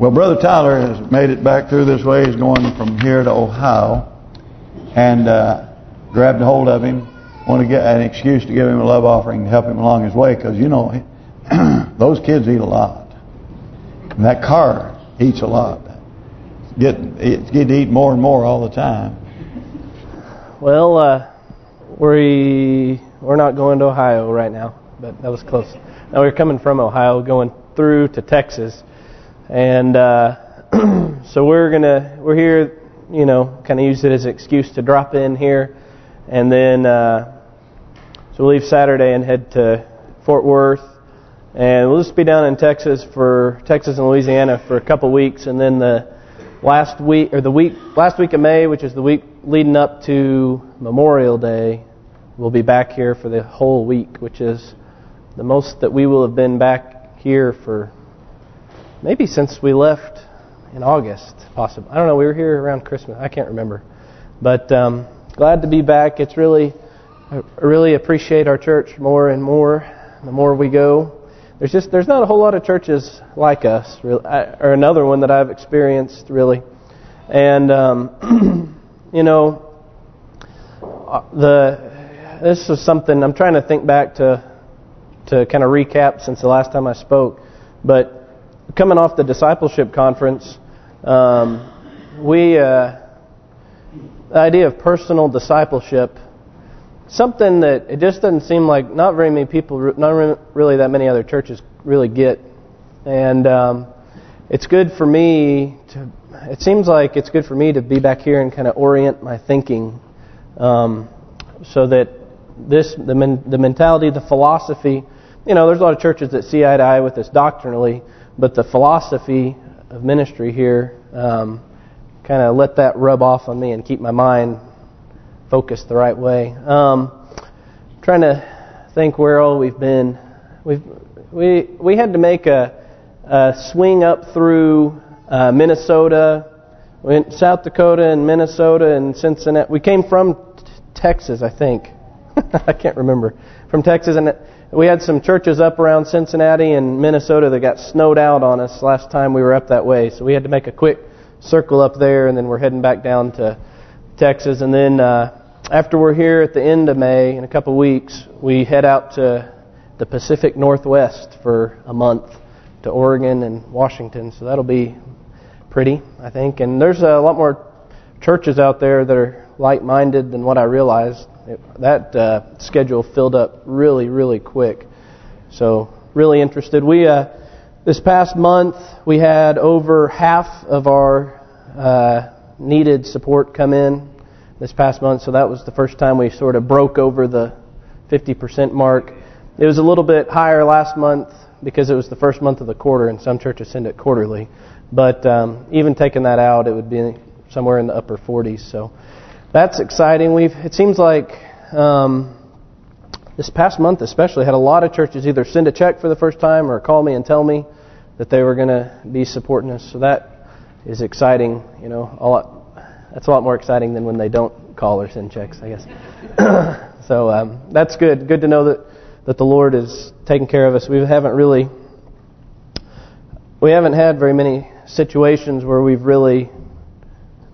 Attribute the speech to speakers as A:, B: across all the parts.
A: Well, Brother Tyler has made it back through this way. He's going from here to Ohio. And uh, grabbed a hold of him. Want to get an excuse to give him a love offering to help him along his way. Because, you know, those kids eat a lot. And that car eats a lot. Get, it's getting to eat more and more all the time.
B: Well, uh, we, we're not going to Ohio right now. But that was close. Now, we're coming from Ohio going through to Texas. And uh, so we're gonna we're here, you know, kind of use it as an excuse to drop in here, and then uh, so we'll leave Saturday and head to Fort Worth, and we'll just be down in Texas for Texas and Louisiana for a couple weeks, and then the last week or the week last week of May, which is the week leading up to Memorial Day, we'll be back here for the whole week, which is the most that we will have been back here for maybe since we left in August, possibly. I don't know. We were here around Christmas. I can't remember. But um, glad to be back. It's really, I really appreciate our church more and more. The more we go, there's just there's not a whole lot of churches like us, really, or another one that I've experienced really. And um, you know, uh, the this is something I'm trying to think back to to kind of recap since the last time I spoke, but coming off the discipleship conference, um, we uh, the idea of personal discipleship, something that it just doesn't seem like not very many people, not really that many other churches really get, and um, it's good for me to. It seems like it's good for me to be back here and kind of orient my thinking, um, so that this the men, the mentality, the philosophy. You know, there's a lot of churches that see eye to eye with this doctrinally, but the philosophy of ministry here um, kind of let that rub off on me and keep my mind focused the right way. Um, trying to think where all we've been. We've we we had to make a, a swing up through uh, Minnesota, went South Dakota and Minnesota and Cincinnati. We came from Texas, I think. I can't remember. From Texas and we had some churches up around Cincinnati and Minnesota that got snowed out on us last time we were up that way. So we had to make a quick circle up there, and then we're heading back down to Texas. And then uh, after we're here at the end of May, in a couple weeks, we head out to the Pacific Northwest for a month to Oregon and Washington. So that'll be pretty, I think. And there's a lot more churches out there that are like-minded than what I realized. It, that uh, schedule filled up really, really quick. So really interested. We uh, this past month we had over half of our uh, needed support come in this past month. So that was the first time we sort of broke over the 50% mark. It was a little bit higher last month because it was the first month of the quarter, and some churches send it quarterly. But um, even taking that out, it would be somewhere in the upper 40s. So that's exciting. We've it seems like um, this past month especially had a lot of churches either send a check for the first time or call me and tell me that they were going to be supporting us. So that is exciting. You know, a lot. That's a lot more exciting than when they don't call or send checks, I guess. so um, that's good. Good to know that that the Lord is taking care of us. We haven't really we haven't had very many situations where we've really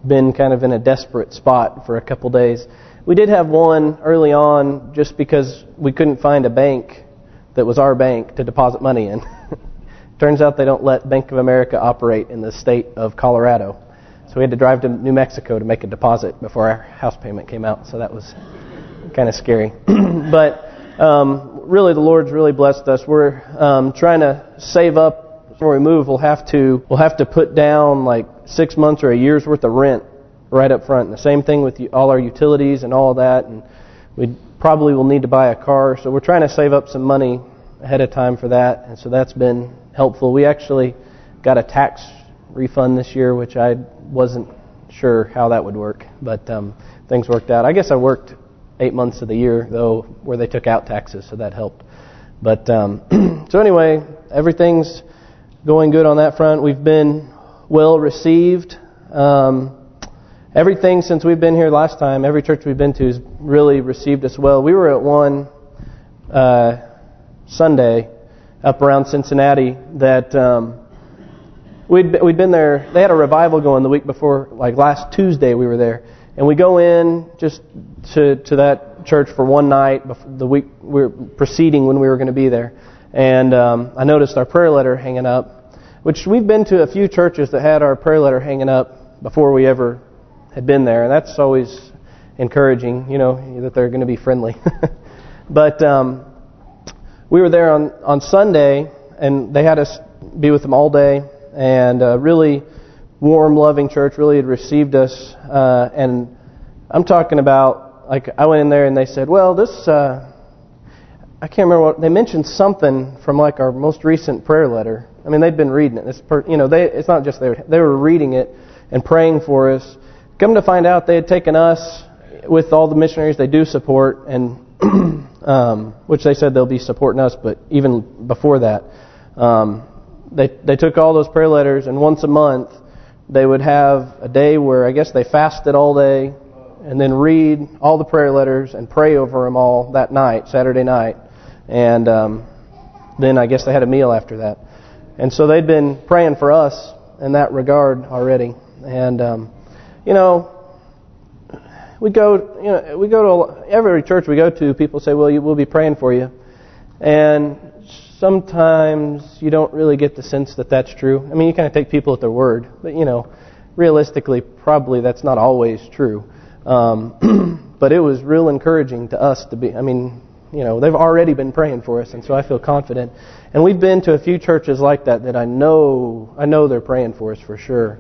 B: been kind of in a desperate spot for a couple days. We did have one early on just because we couldn't find a bank that was our bank to deposit money in. Turns out they don't let Bank of America operate in the state of Colorado. So we had to drive to New Mexico to make a deposit before our house payment came out. So that was kind of scary. but um, really, the Lord's really blessed us. We're um, trying to save up before we move, we'll have to we'll have to put down like six months or a year's worth of rent right up front. And the same thing with all our utilities and all that. And we probably will need to buy a car. So we're trying to save up some money ahead of time for that. And so that's been helpful. We actually got a tax refund this year, which I wasn't sure how that would work. But um, things worked out. I guess I worked eight months of the year, though, where they took out taxes, so that helped. But um, so anyway, everything's going good on that front. We've been well received. Um, everything since we've been here last time, every church we've been to has really received us well. We were at one uh, Sunday up around Cincinnati that um, we'd we'd been there. They had a revival going the week before, like last Tuesday we were there, and we go in just to to that church for one night the week we were preceding when we were going to be there, and um, I noticed our prayer letter hanging up, which we've been to a few churches that had our prayer letter hanging up before we ever had been there, and that's always encouraging, you know, that they're going to be friendly. but um, we were there on on Sunday, and they had us be with them all day, and uh, really warm, loving church. Really had received us, uh, and I'm talking about like I went in there and they said, well, this uh, I can't remember what they mentioned something from like our most recent prayer letter. I mean, they'd been reading it. It's per, you know, they it's not just they were, they were reading it and praying for us. Come to find out, they had taken us with all the missionaries they do support, and um, which they said they'll be supporting us, but even before that, um, they they took all those prayer letters, and once a month they would have a day where I guess they fasted all day, and then read all the prayer letters and pray over them all that night, Saturday night, and um, then I guess they had a meal after that, and so they'd been praying for us in that regard already, and um, you know we go, you know, we go to every church we go to. People say, "Well, you, we'll be praying for you," and sometimes you don't really get the sense that that's true. I mean, you kind of take people at their word, but you know, realistically, probably that's not always true. Um, but it was real encouraging to us to be. I mean, you know, they've already been praying for us, and so I feel confident. And we've been to a few churches like that that I know, I know they're praying for us for sure.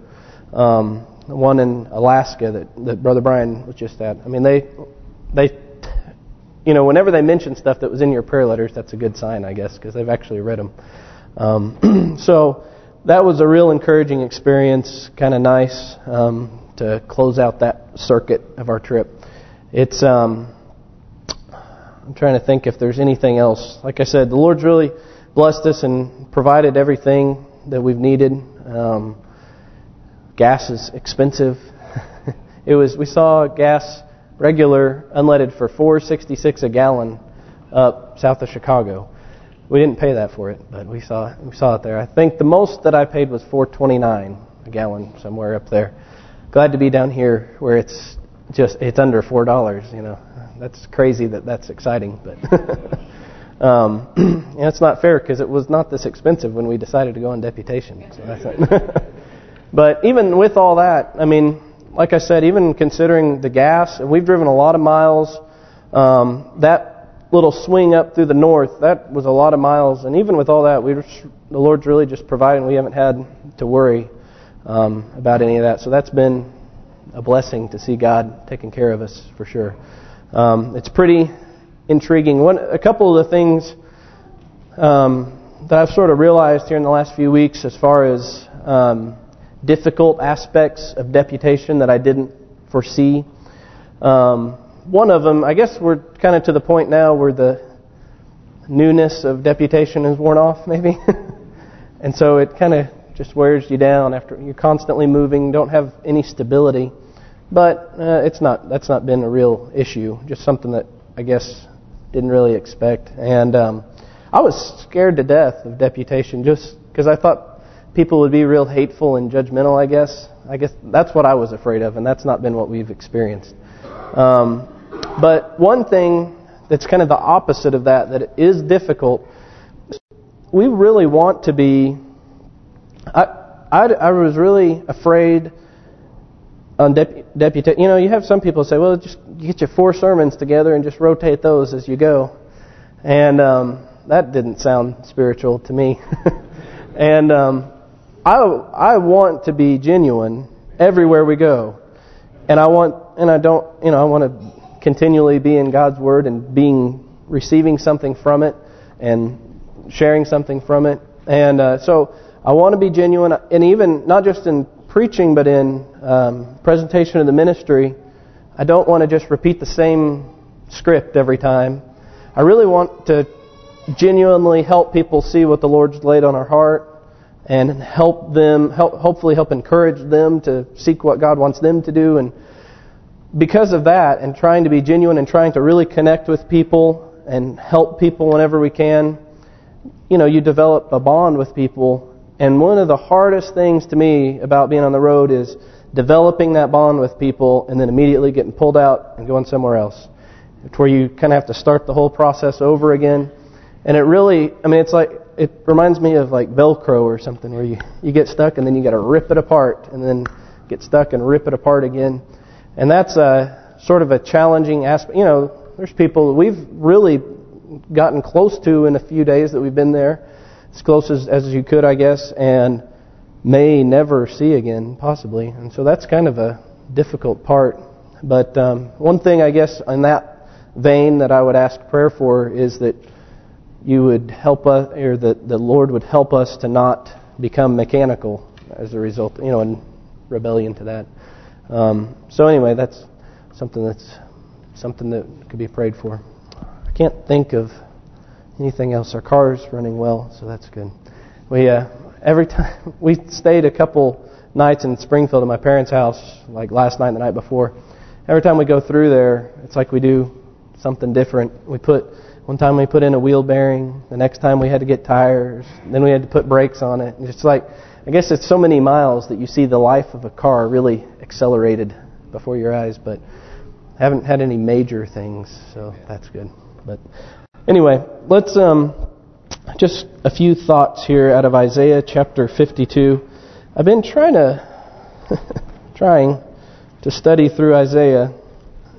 B: Um, one in Alaska that, that Brother Brian was just at. I mean, they, they, you know, whenever they mention stuff that was in your prayer letters, that's a good sign, I guess, because they've actually read them. Um, so that was a real encouraging experience, kind of nice um, to close out that circuit of our trip. It's, um, I'm trying to think if there's anything else. Like I said, the Lord's really blessed us and provided everything that we've needed. Um, gas is expensive. it was we saw gas regular unleaded for 4.66 a gallon up south of Chicago. We didn't pay that for it, but we saw we saw it there. I think the most that I paid was 4.29 a gallon somewhere up there. Glad to be down here where it's just it's under four dollars. You know, that's crazy that that's exciting, but. um, it's not fair because it was not this expensive when we decided to go on deputation. So But even with all that, I mean, like I said, even considering the gas, we've driven a lot of miles. Um, that little swing up through the north, that was a lot of miles. And even with all that, we the Lord's really just providing. We haven't had to worry um, about any of that. So that's been a blessing to see God taking care of us for sure. Um, it's pretty intriguing. One, a couple of the things um, that I've sort of realized here in the last few weeks, as far as um, difficult aspects of deputation that I didn't foresee. Um, one of them, I guess we're kind of to the point now where the newness of deputation is worn off, maybe. and so it kind of just wears you down after you're constantly moving, don't have any stability. But uh, it's not that's not been a real issue, just something that I guess didn't really expect. And um, I was scared to death of deputation just because I thought people would be real hateful and judgmental, I guess. I guess that's what I was afraid of, and that's not been what we've experienced. Um, but one thing that's kind of the opposite of that, that is difficult, we really want to be... I, I, I was really afraid on deputation. You know, you have some people say, well, just get your four sermons together and just rotate those as you go. And um, that didn't sound spiritual to me. and um, I I want to be genuine everywhere we go, and I want and I don't you know I want to continually be in God's Word and being receiving something from it and sharing something from it, and uh, so I want to be genuine, and even not just in preaching, but in um, presentation of the ministry. I don't want to just repeat the same script every time. I really want to genuinely help people see what the Lord's laid on our heart and help them, help, hopefully help encourage them to seek what God wants them to do. And because of that, and trying to be genuine and trying to really connect with people and help people whenever we can, you know, you develop a bond with people And one of the hardest things to me about being on the road is developing that bond with people and then immediately getting pulled out and going somewhere else. It's where you kind of have to start the whole process over again. And it really, I mean, it's like, it reminds me of like Velcro or something where you, you get stuck and then you got to rip it apart and then get stuck and rip it apart again. And that's a sort of a challenging aspect. You know, there's people we've really gotten close to in a few days that we've been there, as close as, as you could, I guess, and may never see again, possibly. And so that's kind of a difficult part. But um, one thing, I guess, in that vein that I would ask prayer for is that you would help us, or that the Lord would help us to not become mechanical as a result, you know, in rebellion to that. Um, so anyway, that's something that's something that could be prayed for. I can't think of anything else. Our car's running well, so that's good. We uh, every time we stayed a couple nights in Springfield at my parents' house, like last night and the night before. Every time we go through there, it's like we do something different. We put one time we put in a wheel bearing. The next time we had to get tires. Then we had to put brakes on it. It's like I guess it's so many miles that you see the life of a car really accelerated before your eyes, but haven't had any major things, so that's good. But anyway, let's um just a few thoughts here out of Isaiah chapter 52. I've been trying to trying to study through Isaiah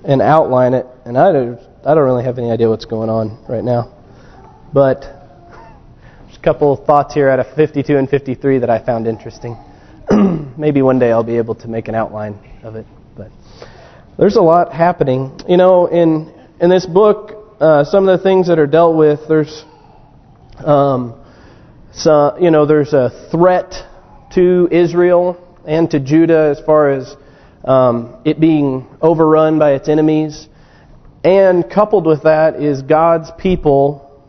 B: and outline it, and I don't I don't really have any idea what's going on right now. But there's a couple of thoughts here out of 52 and 53 that I found interesting. Maybe one day I'll be able to make an outline of it. But there's a lot happening. You know, in in this book, uh, some of the things that are dealt with, there's um, so, you know, there's a threat to Israel and to Judah as far as um, it being overrun by its enemies. And coupled with that is God's people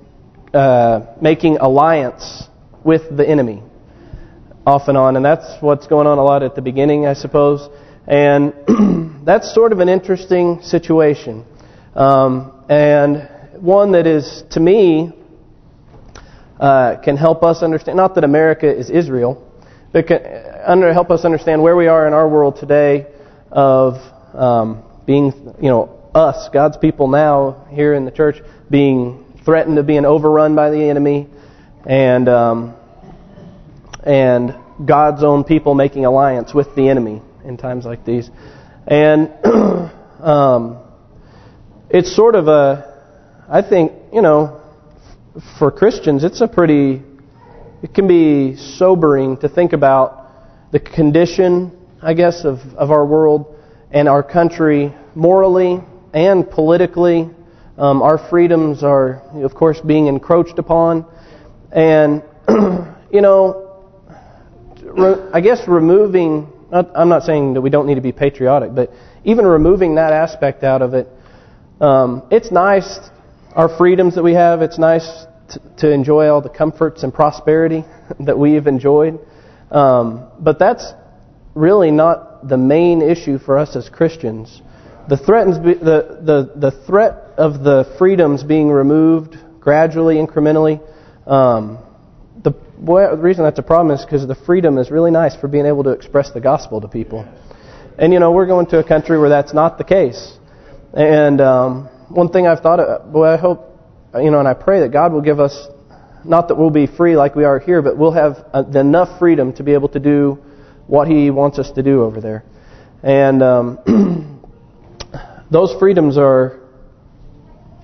B: uh, making alliance with the enemy off and on. And that's what's going on a lot at the beginning, I suppose. And that's sort of an interesting situation. Um, and one that is, to me, uh, can help us understand, not that America is Israel, but can under, help us understand where we are in our world today of um, being, you know, us, God's people now here in the church, being threatened to being overrun by the enemy, and um, and God's own people making alliance with the enemy in times like these, and um, it's sort of a, I think, you know, for Christians, it's a pretty, it can be sobering to think about the condition, I guess, of, of our world and our country morally and politically. Um, our freedoms are, of course, being encroached upon. And, you know, I guess removing, I'm not saying that we don't need to be patriotic, but even removing that aspect out of it, um, it's nice, our freedoms that we have, it's nice to, to enjoy all the comforts and prosperity that we've enjoyed. Um, but that's really not the main issue for us as Christians. The threatens the the the threat of the freedoms being removed gradually, incrementally. Um, the, the reason that's a problem is because the freedom is really nice for being able to express the gospel to people. And you know we're going to a country where that's not the case. And um, one thing I've thought, of, boy, I hope you know, and I pray that God will give us, not that we'll be free like we are here, but we'll have uh, enough freedom to be able to do what He wants us to do over there. And um, those freedoms are,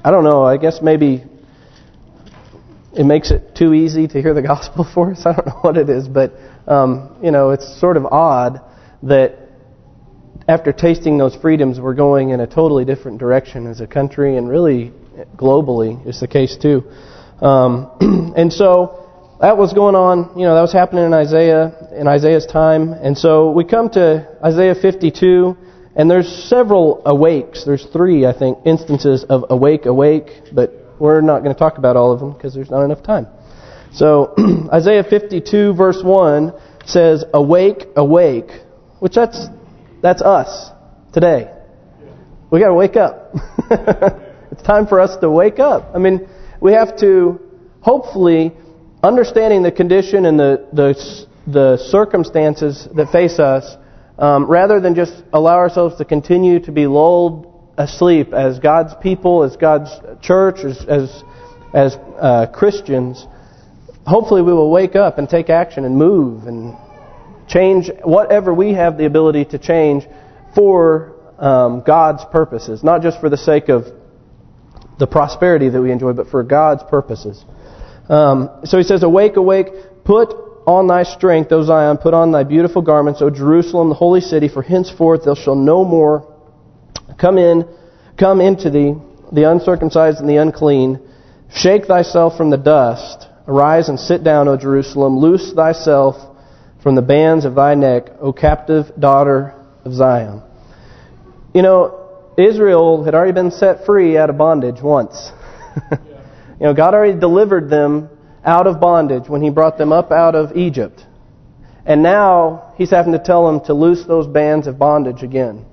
B: I don't know, I guess maybe it makes it too easy to hear the gospel for us. I don't know what it is, but, um, you know, it's sort of odd that after tasting those freedoms, we're going in a totally different direction as a country and really globally is the case too. Um, and so that was going on, you know, that was happening in Isaiah, in Isaiah's time. And so we come to Isaiah 52, and there's several awakes. There's three, I think, instances of awake, awake, but we're not going to talk about all of them because there's not enough time. So Isaiah 52 verse 1 says, Awake, awake, which that's that's us today. We got to wake up. It's time for us to wake up. I mean, we have to hopefully understanding the condition and the the the circumstances that face us, um, rather than just allow ourselves to continue to be lulled asleep as God's people, as God's church, as as, as uh, Christians, hopefully we will wake up and take action and move and change whatever we have the ability to change for um, God's purposes, not just for the sake of the prosperity that we enjoy, but for God's purposes. Um, so he says, Awake, awake, put on thy strength, O Zion, put on thy beautiful garments, O Jerusalem, the holy city, for henceforth thou shalt no more come in, come into thee, the uncircumcised and the unclean. Shake thyself from the dust. Arise and sit down, O Jerusalem. Loose thyself from the bands of thy neck, O captive daughter of Zion. You know, Israel had already been set free out of bondage once. you know, God already delivered them out of bondage when He brought them up out of Egypt. And now He's having to tell them to loose those bands of bondage again.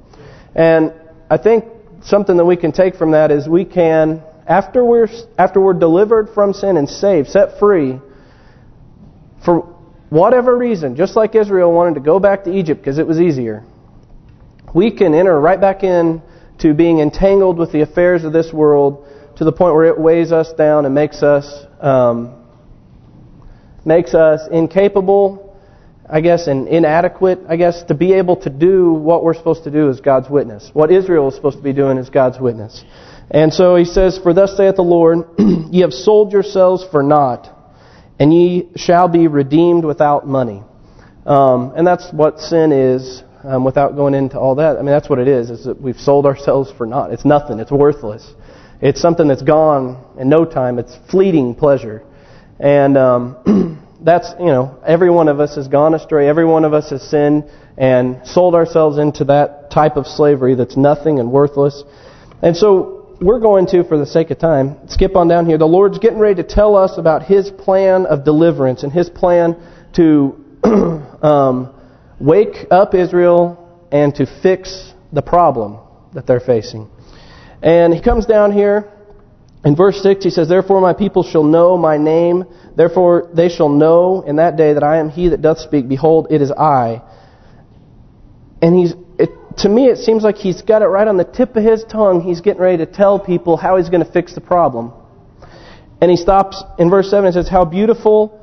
B: And I think something that we can take from that is we can, after we're after we're delivered from sin and saved, set free, for whatever reason, just like Israel wanted to go back to Egypt because it was easier, we can enter right back in to being entangled with the affairs of this world to the point where it weighs us down and makes us um, makes us incapable, I guess, and inadequate, I guess, to be able to do what we're supposed to do as God's witness. What Israel is supposed to be doing as God's witness. And so he says, For thus saith the Lord, Ye have sold yourselves for naught, and ye shall be redeemed without money. Um, and that's what sin is um, without going into all that. I mean, that's what it is, is that we've sold ourselves for naught. It's nothing. It's worthless. It's something that's gone in no time. It's fleeting pleasure. And um, that's, you know, every one of us has gone astray. Every one of us has sinned and sold ourselves into that type of slavery that's nothing and worthless. And so we're going to, for the sake of time, skip on down here. The Lord's getting ready to tell us about His plan of deliverance and His plan to um, wake up Israel and to fix the problem that they're facing. And he comes down here in verse 6, he says, Therefore my people shall know my name, therefore they shall know in that day that I am he that doth speak. Behold, it is I. And he's to me it seems like he's got it right on the tip of his tongue. He's getting ready to tell people how he's going to fix the problem. And he stops in verse 7 and says, How beautiful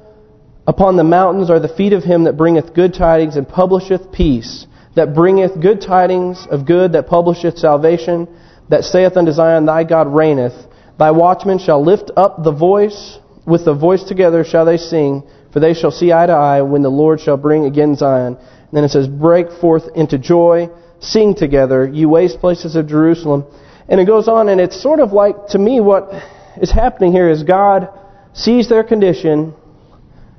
B: Upon the mountains are the feet of him that bringeth good tidings and publisheth peace, that bringeth good tidings of good, that publisheth salvation, that saith unto Zion, Thy God reigneth. Thy watchmen shall lift up the voice, with the voice together shall they sing, for they shall see eye to eye when the Lord shall bring again Zion. And then it says, Break forth into joy, sing together, you waste places of Jerusalem. And it goes on, and it's sort of like, to me, what is happening here is God sees their condition,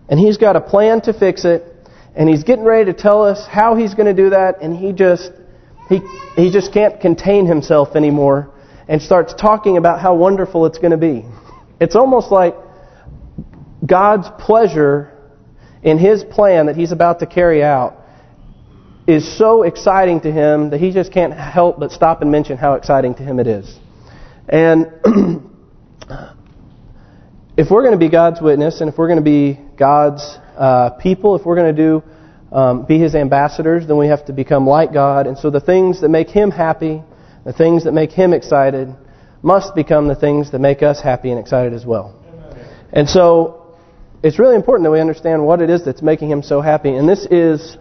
B: and he's got a plan to fix it, and he's getting ready to tell us how he's going to do that, and he just he he just can't contain himself anymore and starts talking about how wonderful it's going to be. It's almost like God's pleasure in his plan that he's about to carry out is so exciting to him that he just can't help but stop and mention how exciting to him it is. And if we're going to be God's witness and if we're going to be God's uh, people, if we're going to do um, be His ambassadors, then we have to become like God. And so the things that make Him happy, the things that make Him excited, must become the things that make us happy and excited as well. And so it's really important that we understand what it is that's making Him so happy. And this is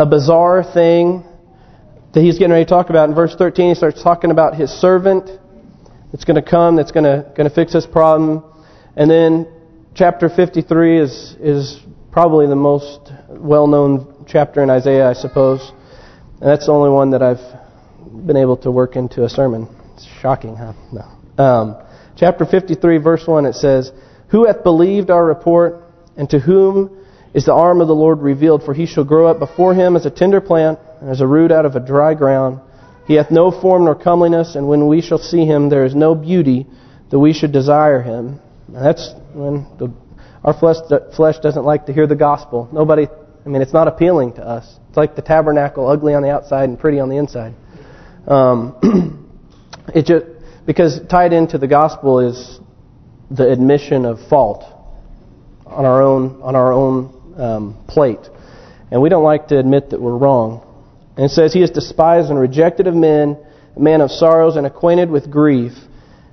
B: a bizarre thing that He's getting ready to talk about. In verse 13, He starts talking about His servant that's going to come, that's going to going to fix this problem. And then chapter 53 is is probably the most well-known chapter in Isaiah, I suppose. And that's the only one that I've been able to work into a sermon. It's shocking, huh? No. Um, chapter 53, verse 1, it says, Who hath believed our report, and to whom is the arm of the Lord revealed? For he shall grow up before him as a tender plant, and as a root out of a dry ground. He hath no form nor comeliness, and when we shall see him, there is no beauty that we should desire him. And that's when the, our flesh flesh doesn't like to hear the gospel. Nobody, I mean, it's not appealing to us. It's like the tabernacle, ugly on the outside and pretty on the inside. Um, it just because tied into the gospel is the admission of fault. on our own on our own um, plate, and we don't like to admit that we're wrong. And it says, He is despised and rejected of men, a man of sorrows and acquainted with grief.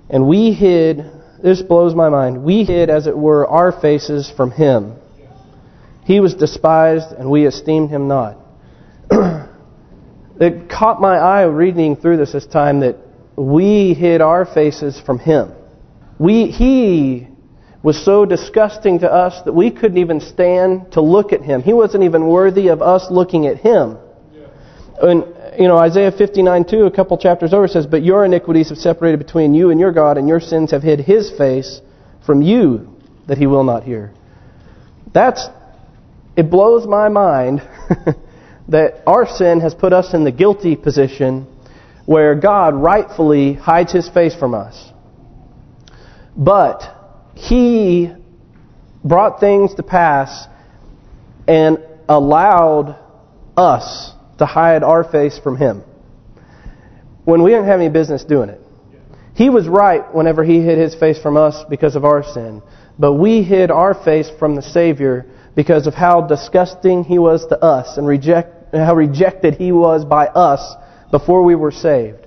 B: And we hid, this blows my mind, we hid, as it were, our faces from Him. He was despised, and we esteemed Him not. it caught my eye reading through this this time that we hid our faces from Him. We, He was so disgusting to us that we couldn't even stand to look at Him. He wasn't even worthy of us looking at Him. And, you know, Isaiah 59:2, a couple chapters over, says, But your iniquities have separated between you and your God, and your sins have hid His face from you, that He will not hear. That's, it blows my mind that our sin has put us in the guilty position where God rightfully hides His face from us. But He brought things to pass and allowed us to hide our face from Him when we didn't have any business doing it. He was right whenever He hid His face from us because of our sin. But we hid our face from the Savior because of how disgusting He was to us and reject how rejected He was by us before we were saved.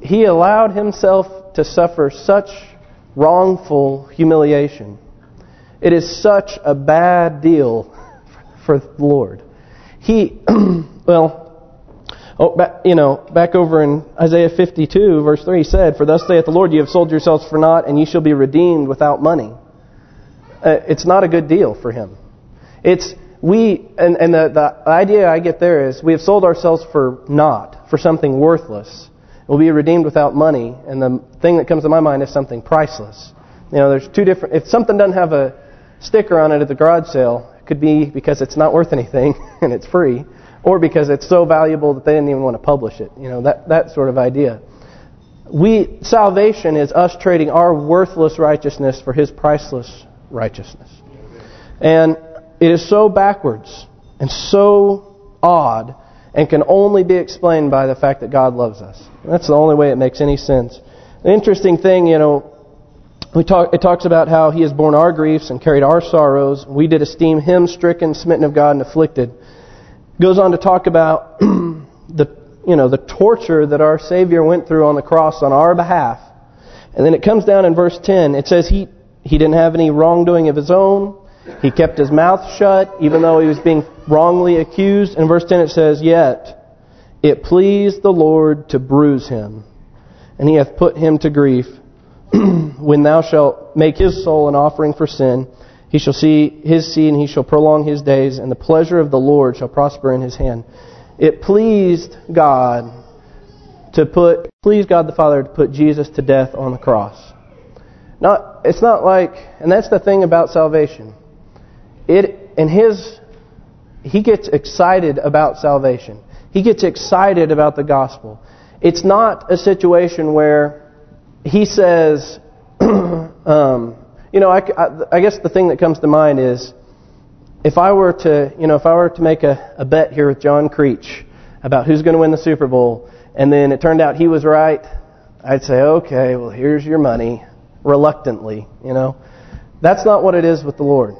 B: He allowed Himself to suffer such wrongful humiliation. It is such a bad deal for the Lord. He, well, oh, back, you know, back over in Isaiah 52, verse 3, he said, For thus saith the Lord, you have sold yourselves for naught, and ye shall be redeemed without money. Uh, it's not a good deal for him. It's, we, and, and the, the idea I get there is, we have sold ourselves for naught, for something worthless. We'll be redeemed without money, and the thing that comes to my mind is something priceless. You know, there's two different, if something doesn't have a sticker on it at the garage sale, it could be because it's not worth anything and it's free, or because it's so valuable that they didn't even want to publish it. You know, that, that sort of idea. We Salvation is us trading our worthless righteousness for His priceless righteousness. And it is so backwards and so odd and can only be explained by the fact that God loves us. That's the only way it makes any sense. The interesting thing, you know, we talk. It talks about how He has borne our griefs and carried our sorrows. We did esteem Him stricken, smitten of God, and afflicted. Goes on to talk about the, you know, the torture that our Savior went through on the cross on our behalf. And then it comes down in verse 10. It says He He didn't have any wrongdoing of His own. He kept His mouth shut, even though He was being wrongly accused. In verse 10 it says, Yet it pleased the Lord to bruise Him, and He hath put Him to grief. when thou shalt make his soul an offering for sin, he shall see his seed and he shall prolong his days, and the pleasure of the Lord shall prosper in his hand. It pleased God to put, pleased God the Father to put Jesus to death on the cross. Not, it's not like, and that's the thing about salvation. It, in his, he gets excited about salvation. He gets excited about the gospel. It's not a situation where he says, um, you know, I, I, I, guess the thing that comes to mind is, if I were to, you know, if I were to make a, a bet here with John Creech about who's going to win the Super Bowl, and then it turned out he was right, I'd say, okay, well, here's your money, reluctantly, you know. That's not what it is with the Lord.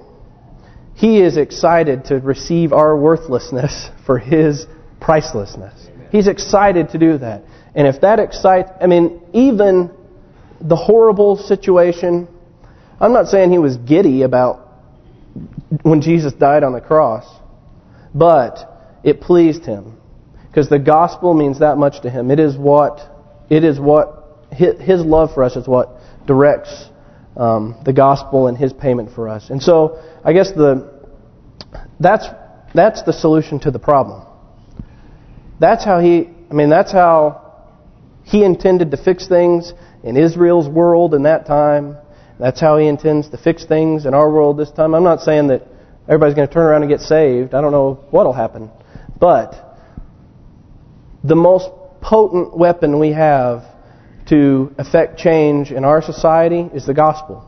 B: He is excited to receive our worthlessness for His pricelessness. He's excited to do that. And if that excites, I mean, even the horrible situation. I'm not saying he was giddy about when Jesus died on the cross, but it pleased him because the gospel means that much to him. It is what it is what his love for us is what directs um, the gospel and his payment for us. And so I guess the that's that's the solution to the problem. That's how he I mean that's how he intended to fix things in Israel's world in that time. That's how he intends to fix things in our world this time. I'm not saying that everybody's going to turn around and get saved. I don't know what will happen. But the most potent weapon we have to affect change in our society is the gospel.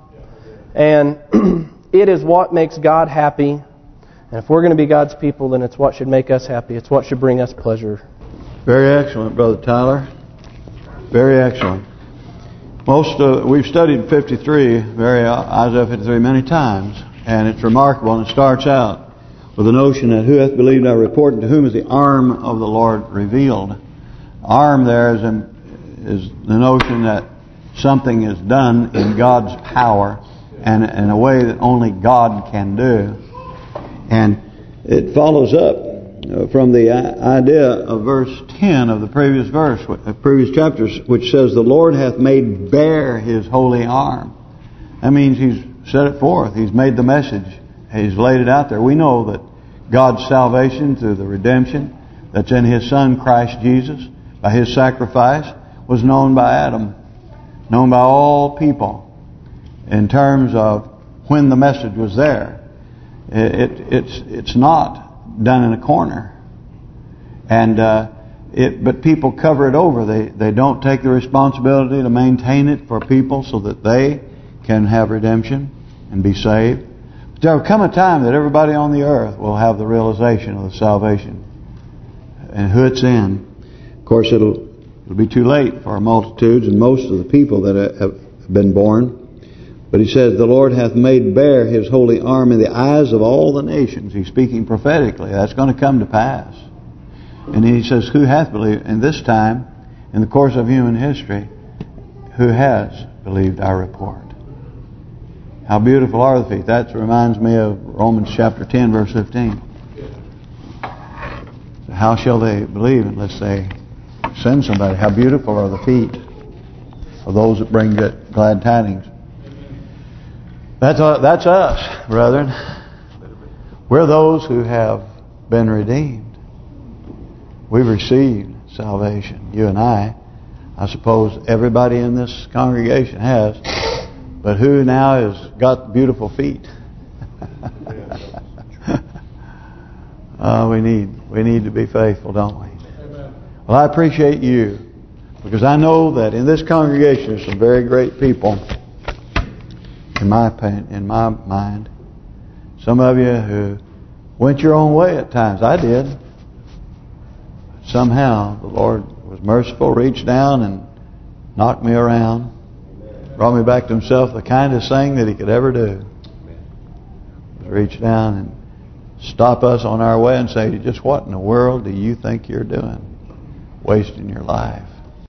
B: And it is what makes God happy. And if we're going to be God's people, then it's what should make us happy. It's what should bring us pleasure.
A: Very excellent, Brother Tyler. Very excellent. Most uh, we've studied 53, very Isaiah 53 many times, And it's remarkable, and it starts out with the notion that who hath believed our report, and to whom is the arm of the Lord revealed. Arm there is, is the notion that something is done in God's power and in a way that only God can do. And it follows up uh, from the idea of verse 10 of the previous verse, uh, previous chapters, which says, The Lord hath made bare His holy arm. That means He's set it forth. He's made the message. He's laid it out there. We know that God's salvation through the redemption that's in His Son, Christ Jesus, by His sacrifice, was known by Adam, known by all people in terms of when the message was there. It, it, it's it's not done in a corner, and uh, it but people cover it over. They they don't take the responsibility to maintain it for people so that they can have redemption and be saved. But there will come a time that everybody on the earth will have the realization of the salvation and who it's in. Of course, it'll it'll be too late for our multitudes and most of the people that have been born. But he says, the Lord hath made bare his holy arm in the eyes of all the nations. He's speaking prophetically. That's going to come to pass. And he says, who hath believed? And this time, in the course of human history, who has believed our report? How beautiful are the feet. That reminds me of Romans chapter 10, verse 15. So how shall they believe unless they send somebody? How beautiful are the feet of those that bring glad tidings. That's uh, that's us, brethren. We're those who have been redeemed. We've received salvation. You and I. I suppose everybody in this congregation has. But who now has got beautiful feet? uh, we need we need to be faithful, don't we? Well, I appreciate you because I know that in this congregation there's some very great people in my opinion, in my mind. Some of you who went your own way at times. I did. Somehow the Lord was merciful, reached down and knocked me around. Brought me back to himself, the kindest thing that he could ever do. Was reach down and stop us on our way and say, just what in the world do you think you're doing? Wasting your life.